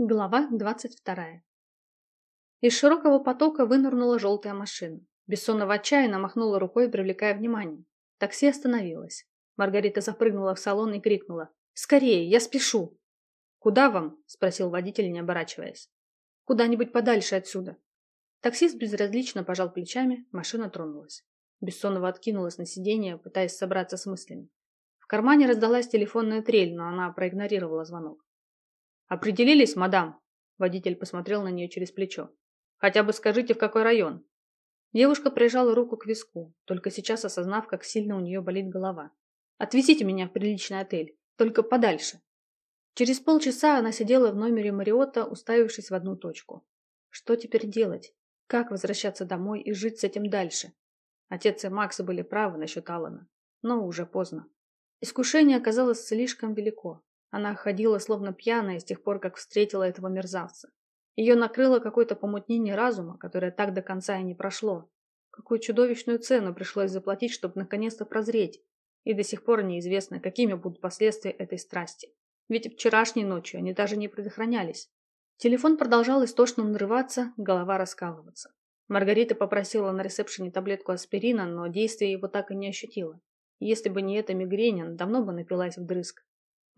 Глава двадцать вторая. Из широкого потока вынырнула желтая машина. Бессонова отчаянно махнула рукой, привлекая внимание. Такси остановилось. Маргарита запрыгнула в салон и крикнула. «Скорее, я спешу!» «Куда вам?» – спросил водитель, не оборачиваясь. «Куда-нибудь подальше отсюда». Таксист безразлично пожал плечами, машина тронулась. Бессонова откинулась на сиденье, пытаясь собраться с мыслями. В кармане раздалась телефонная трель, но она проигнорировала звонок. «Определились, мадам?» Водитель посмотрел на нее через плечо. «Хотя бы скажите, в какой район?» Девушка прижала руку к виску, только сейчас осознав, как сильно у нее болит голова. «Отвезите меня в приличный отель, только подальше». Через полчаса она сидела в номере Мариота, уставившись в одну точку. Что теперь делать? Как возвращаться домой и жить с этим дальше? Отец и Макс были правы насчет Алана, но уже поздно. Искушение оказалось слишком велико. Она ходила словно пьяная с тех пор, как встретила этого мерзавца. Ее накрыло какое-то помутнение разума, которое так до конца и не прошло. Какую чудовищную цену пришлось заплатить, чтобы наконец-то прозреть. И до сих пор неизвестно, какими будут последствия этой страсти. Ведь вчерашней ночью они даже не предохранялись. Телефон продолжал истошно нарываться, голова раскалываться. Маргарита попросила на ресепшене таблетку аспирина, но действия его так и не ощутила. Если бы не эта мигрень, она давно бы напилась вдрызг.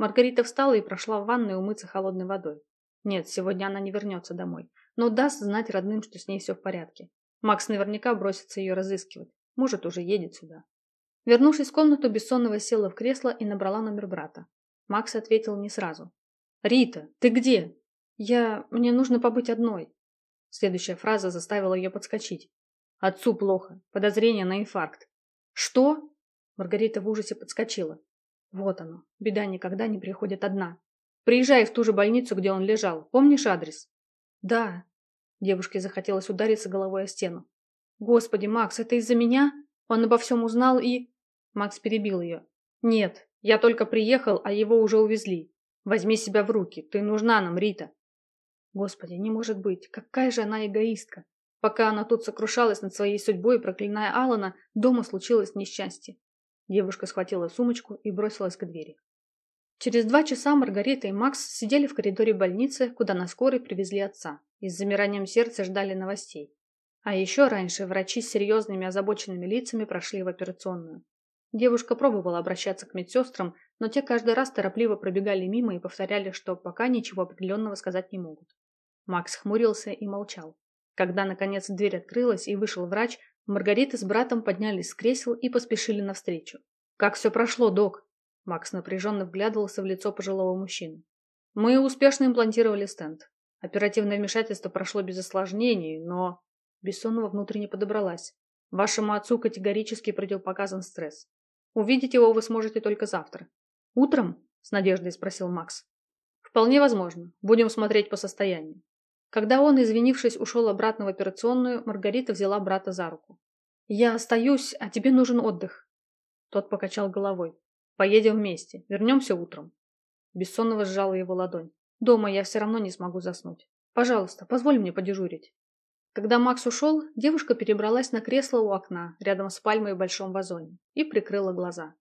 Маргарита встала и прошла в ванную умыться холодной водой. Нет, сегодня она не вернется домой, но даст знать родным, что с ней все в порядке. Макс наверняка бросится ее разыскивать. Может, уже едет сюда. Вернувшись в комнату, Бессонова села в кресло и набрала номер брата. Макс ответил не сразу. «Рита, ты где?» «Я... Мне нужно побыть одной». Следующая фраза заставила ее подскочить. «Отцу плохо. Подозрение на инфаркт». «Что?» Маргарита в ужасе подскочила. Вот оно. Беда никогда не приходит одна. Приезжай в ту же больницу, где он лежал. Помнишь адрес? Да. Девушке захотелось удариться головой о стену. Господи, Макс, это из-за меня? Он обо всем узнал и... Макс перебил ее. Нет, я только приехал, а его уже увезли. Возьми себя в руки. Ты нужна нам, Рита. Господи, не может быть. Какая же она эгоистка. Пока она тут сокрушалась над своей судьбой, проклиная Алана, дома случилось несчастье. Девушка схватила сумочку и бросилась к двери. Через два часа Маргарита и Макс сидели в коридоре больницы, куда на скорой привезли отца, и с замиранием сердца ждали новостей. А еще раньше врачи с серьезными озабоченными лицами прошли в операционную. Девушка пробовала обращаться к медсестрам, но те каждый раз торопливо пробегали мимо и повторяли, что пока ничего определенного сказать не могут. Макс хмурился и молчал. Когда, наконец, дверь открылась и вышел врач, Маргарита с братом поднялись с кресел и поспешили навстречу. «Как все прошло, док?» Макс напряженно вглядывался в лицо пожилого мужчины. «Мы успешно имплантировали стенд. Оперативное вмешательство прошло без осложнений, но...» Бессонова внутренне подобралась. «Вашему отцу категорически противопоказан стресс. Увидеть его вы сможете только завтра». «Утром?» – с надеждой спросил Макс. «Вполне возможно. Будем смотреть по состоянию. Когда он, извинившись, ушел обратно в операционную, Маргарита взяла брата за руку. «Я остаюсь, а тебе нужен отдых». Тот покачал головой. «Поедем вместе. Вернемся утром». Бессонного сжала его ладонь. «Дома я все равно не смогу заснуть. Пожалуйста, позволь мне подежурить». Когда Макс ушел, девушка перебралась на кресло у окна, рядом с пальмой в большом вазоне, и прикрыла глаза.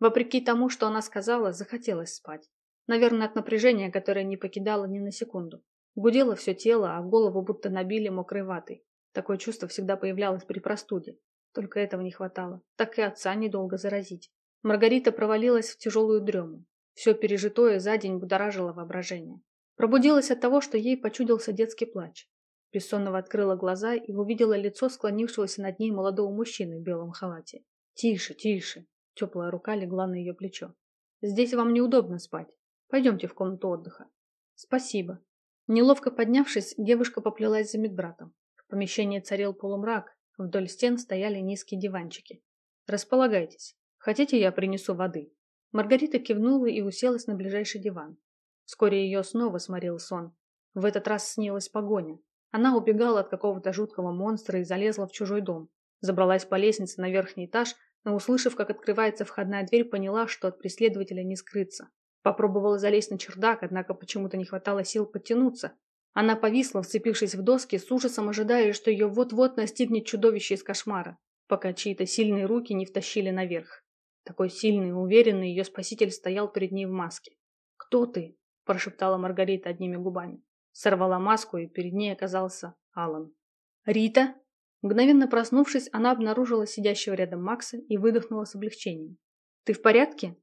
Вопреки тому, что она сказала, захотелось спать. Наверное, от напряжения, которое не покидало ни на секунду. Гудело все тело, а голову будто набили мокрой ватой. Такое чувство всегда появлялось при простуде. Только этого не хватало. Так и отца недолго заразить. Маргарита провалилась в тяжелую дрему. Все пережитое за день будоражило воображение. Пробудилась от того, что ей почудился детский плач. Бессонного открыла глаза и увидела лицо склонившегося над ней молодого мужчины в белом халате. «Тише, тише!» Теплая рука легла на ее плечо. «Здесь вам неудобно спать. Пойдемте в комнату отдыха». «Спасибо», Неловко поднявшись, девушка поплелась за медбратом. В помещении царил полумрак, вдоль стен стояли низкие диванчики. «Располагайтесь. Хотите, я принесу воды?» Маргарита кивнула и уселась на ближайший диван. Вскоре ее снова сморил сон. В этот раз снилась погоня. Она убегала от какого-то жуткого монстра и залезла в чужой дом. Забралась по лестнице на верхний этаж, но, услышав, как открывается входная дверь, поняла, что от преследователя не скрыться. Попробовала залезть на чердак, однако почему-то не хватало сил подтянуться. Она повисла, вцепившись в доски, с ужасом ожидая, что ее вот-вот настигнет чудовище из кошмара, пока чьи-то сильные руки не втащили наверх. Такой сильный и уверенный ее спаситель стоял перед ней в маске. «Кто ты?» – прошептала Маргарита одними губами. Сорвала маску, и перед ней оказался Алан. «Рита?» Мгновенно проснувшись, она обнаружила сидящего рядом Макса и выдохнула с облегчением. «Ты в порядке?»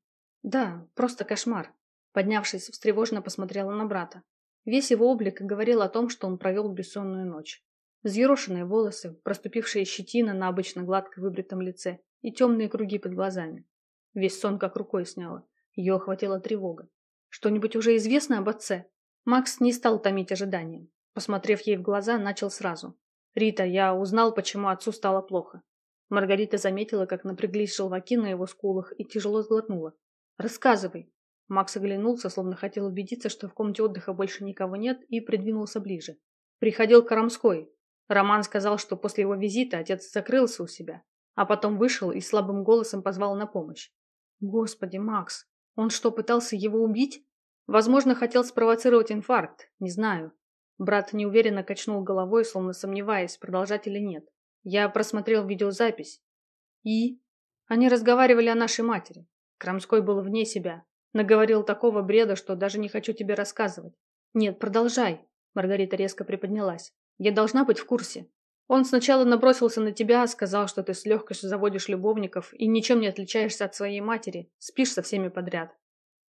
«Да, просто кошмар». Поднявшись, встревоженно посмотрела на брата. Весь его облик говорил о том, что он провел бессонную ночь. Взъерошенные волосы, проступившая щетина на обычно гладко выбритом лице и темные круги под глазами. Весь сон как рукой сняло. Ее охватила тревога. Что-нибудь уже известно об отце? Макс не стал томить ожиданием. Посмотрев ей в глаза, начал сразу. «Рита, я узнал, почему отцу стало плохо». Маргарита заметила, как напряглись желваки на его скулах и тяжело сглотнула. «Рассказывай». Макс оглянулся, словно хотел убедиться, что в комнате отдыха больше никого нет, и придвинулся ближе. Приходил Карамской. Роман сказал, что после его визита отец закрылся у себя, а потом вышел и слабым голосом позвал на помощь. «Господи, Макс, он что, пытался его убить?» Возможно, хотел спровоцировать инфаркт, не знаю. Брат неуверенно качнул головой, словно сомневаясь, продолжать или нет. Я просмотрел видеозапись. И? Они разговаривали о нашей матери. Крамской был вне себя. Наговорил такого бреда, что даже не хочу тебе рассказывать. Нет, продолжай. Маргарита резко приподнялась. Я должна быть в курсе. Он сначала набросился на тебя, сказал, что ты с легкостью заводишь любовников и ничем не отличаешься от своей матери, спишь со всеми подряд.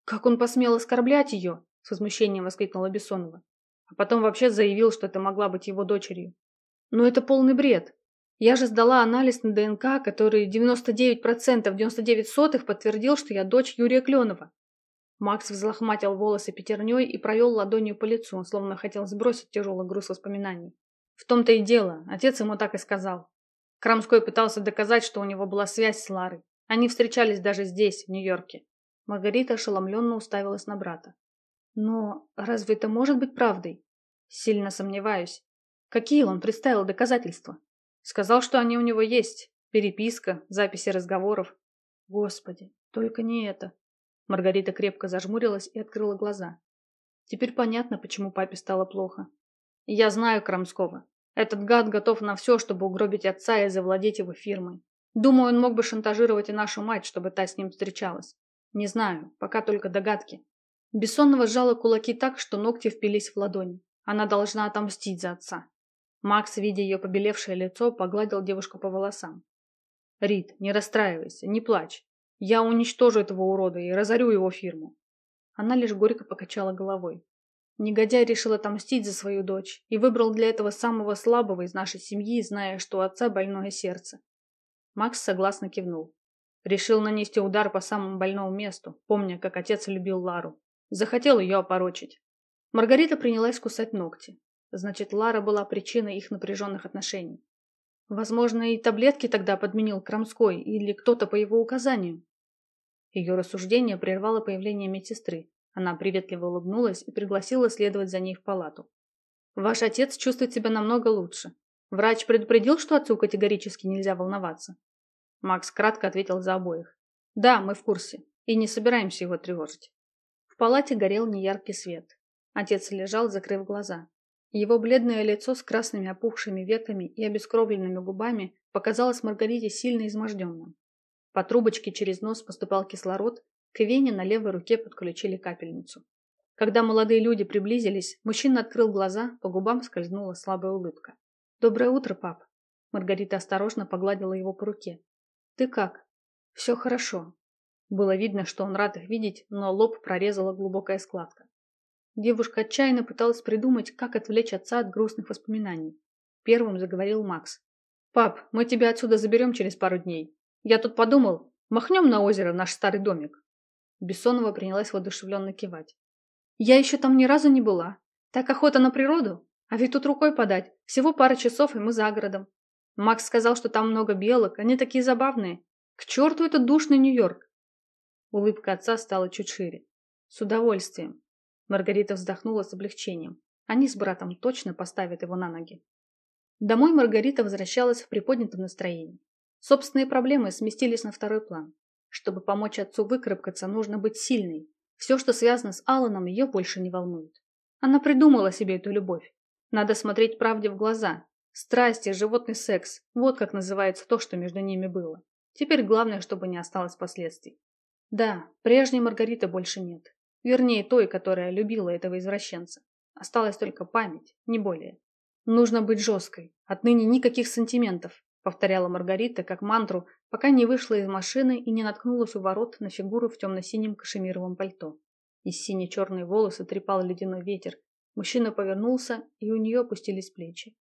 «Как он посмел оскорблять ее?» – с возмущением воскликнула Бессонова. А потом вообще заявил, что это могла быть его дочерью. «Но это полный бред. Я же сдала анализ на ДНК, который 99% 99 сотых подтвердил, что я дочь Юрия Кленова». Макс взлохматил волосы пятерней и провел ладонью по лицу, словно хотел сбросить тяжелый груз воспоминаний. В том-то и дело, отец ему так и сказал. Крамской пытался доказать, что у него была связь с Ларой. Они встречались даже здесь, в Нью-Йорке. Маргарита ошеломленно уставилась на брата. «Но разве это может быть правдой?» «Сильно сомневаюсь. Какие он представил доказательства?» «Сказал, что они у него есть. Переписка, записи разговоров». «Господи, только не это». Маргарита крепко зажмурилась и открыла глаза. Теперь понятно, почему папе стало плохо. «Я знаю Крамского. Этот гад готов на все, чтобы угробить отца и завладеть его фирмой. Думаю, он мог бы шантажировать и нашу мать, чтобы та с ним встречалась. Не знаю, пока только догадки. Бессонного сжала кулаки так, что ногти впились в ладони. Она должна отомстить за отца. Макс, видя ее побелевшее лицо, погладил девушку по волосам. «Рит, не расстраивайся, не плачь. Я уничтожу этого урода и разорю его фирму». Она лишь горько покачала головой. Негодяй решил отомстить за свою дочь и выбрал для этого самого слабого из нашей семьи, зная, что у отца больное сердце. Макс согласно кивнул. Решил нанести удар по самому больному месту, помня, как отец любил Лару. Захотел ее опорочить. Маргарита принялась кусать ногти. Значит, Лара была причиной их напряженных отношений. Возможно, и таблетки тогда подменил Крамской или кто-то по его указанию. Ее рассуждение прервало появление медсестры. Она приветливо улыбнулась и пригласила следовать за ней в палату. «Ваш отец чувствует себя намного лучше. Врач предупредил, что отцу категорически нельзя волноваться?» Макс кратко ответил за обоих. «Да, мы в курсе. И не собираемся его тревожить». В палате горел неяркий свет. Отец лежал, закрыв глаза. Его бледное лицо с красными опухшими веками и обескровленными губами показалось Маргарите сильно изможденным. По трубочке через нос поступал кислород, к вене на левой руке подключили капельницу. Когда молодые люди приблизились, мужчина открыл глаза, по губам скользнула слабая улыбка. «Доброе утро, пап!» Маргарита осторожно погладила его по руке. «Ты как?» «Все хорошо». Было видно, что он рад их видеть, но лоб прорезала глубокая складка. Девушка отчаянно пыталась придумать, как отвлечь отца от грустных воспоминаний. Первым заговорил Макс. «Пап, мы тебя отсюда заберем через пару дней. Я тут подумал, махнем на озеро наш старый домик». Бессонова принялась воодушевленно кивать. «Я еще там ни разу не была. Так охота на природу? А ведь тут рукой подать. Всего пара часов, и мы за городом. Макс сказал, что там много белок, они такие забавные. К черту этот душный Нью-Йорк. Улыбка отца стала чуть шире. С удовольствием. Маргарита вздохнула с облегчением. Они с братом точно поставят его на ноги. Домой Маргарита возвращалась в приподнятом настроении. Собственные проблемы сместились на второй план. Чтобы помочь отцу выкарабкаться, нужно быть сильной. Все, что связано с Алланом, ее больше не волнует. Она придумала себе эту любовь. Надо смотреть правде в глаза, Страсти, животный секс – вот как называется то, что между ними было. Теперь главное, чтобы не осталось последствий. Да, прежней Маргариты больше нет. Вернее, той, которая любила этого извращенца. Осталась только память, не более. Нужно быть жесткой. Отныне никаких сантиментов, повторяла Маргарита как мантру, пока не вышла из машины и не наткнулась у ворот на фигуру в темно-синем кашемировом пальто. Из сине-черные волосы трепал ледяной ветер. Мужчина повернулся, и у нее опустились плечи.